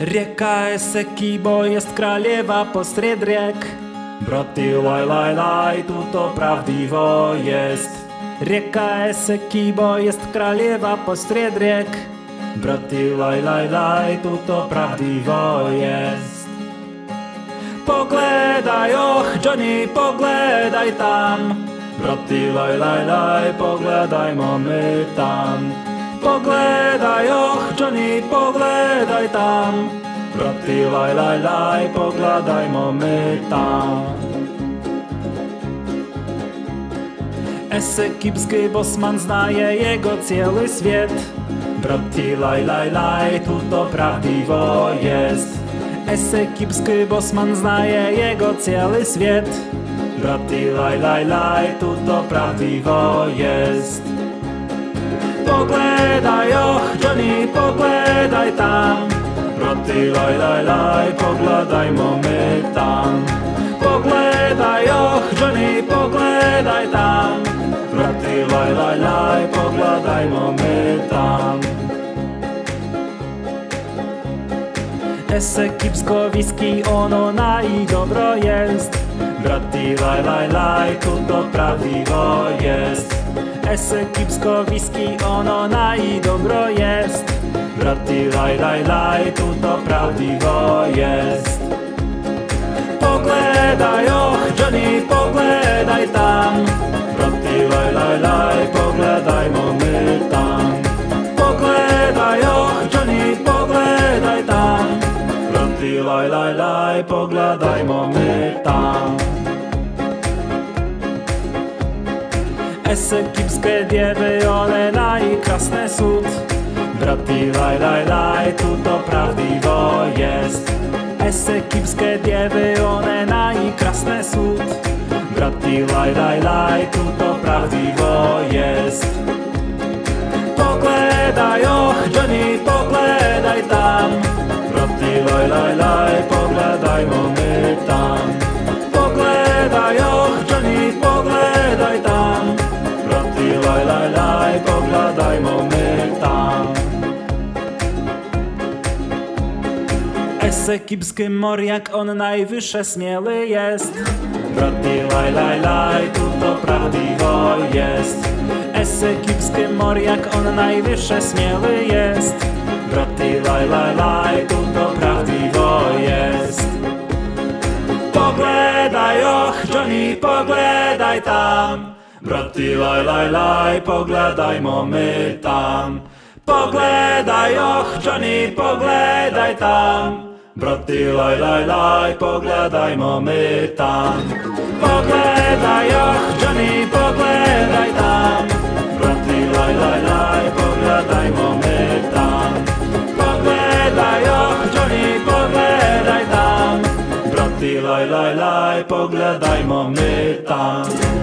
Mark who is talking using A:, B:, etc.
A: Река Есекибо jest kraliewa pośród riek. Braty, laj, laj, laj, tu to prawdziwo jest. Rieka Essekibo jest kraliewa pośród riek. Braty, laj, laj, laj, tu to prawdziwo jest. Pogledaj, och, Johnny, pogledaj tam. Braty, laj, laj, laj, pogledajmo my tam. Pogledaj, och, Johnny, pogledaj tam. Braty, laj, laj, laj, pogledajmo my tam. Esekipski bosman znaje jego cały świat. Braty, laj, laj, laj, tu to prawdziwo jest. Esekipski bosman znaje jego cały świat. Braty, laj, laj, laj, tu to prawdziwo jest. Pogledaj, och, Johnny, pogledaj tam. Braty, laj, laj, laj, pogledajmo my tam. Pogledaj, och, Johnny, pogledaj tam. Braty, laj, laj, laj, pogledajmo my tam. Esekipsko whisky, ono na i dobro jest. Braty, laj, laj, laj, tu to prawdziwo jest. Esekipsko whisky, ono na i dobro jest. Laj, laj, laj, tu to prawdziwo jest. Pogledaj, och, Johnny, pogledaj tam. Braty, laj, laj, laj, tam. Pogledaj, och, Johnny, pogledaj tam. Braty, laj, laj, laj, pogledajmo my tam. Esekipskie dziewy, one na i krasny sód. Braty, laj, laj, laj, tu to prawdziwo jest. Esekipskie dziewy, one na i krasny sód. Braty, laj, laj, laj, tu to prawdziwo jest. Pogledaj, och, Johnny, pogledaj tam. Braty, laj, laj, laj, pogledajmo my Esekipski moriak, on najwyższe śmiely jest. Braty, laj, laj, laj, tu to prawdziwo jest. Esekipski moriak, on najwyższe śmiely jest. Braty, laj, laj, laj, tu to prawdziwo jest. Pogledaj, och, Johnny, pogledaj tam. Braty, laj, laj, laj, pogledajmo tam. Pogledaj, och, Johnny, pogledaj tam. Braty, laj, laj, laj, pogledajmo my tam. Pogledaj, och, Johnny, pogledaj tam. Braty, laj, laj, laj, pogledajmo my tam. Pogledaj, och, Johnny, pogledaj tam. Braty, laj, laj, laj, pogledajmo my tam.